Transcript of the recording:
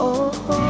oh. oh, oh.